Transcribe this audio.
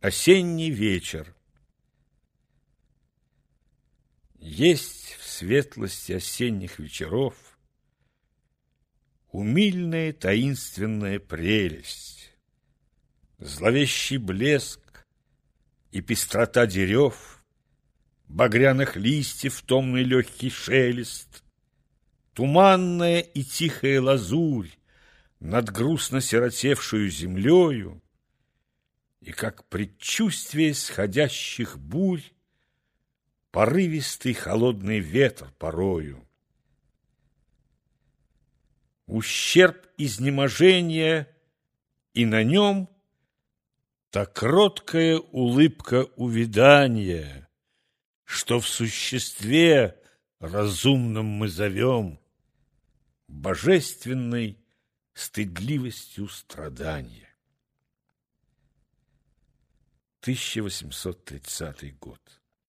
Осенний вечер. Есть в светлости осенних вечеров Умильная таинственная прелесть, Зловещий блеск и пестрота дерев, Багряных листьев томный легкий шелест, Туманная и тихая лазурь Над грустно сиротевшую землею, И как предчувствие сходящих бурь Порывистый холодный ветер порою. Ущерб изнеможения, и на нем Та кроткая улыбка увядания, Что в существе разумном мы зовем Божественной стыдливостью страдания. 1830 год.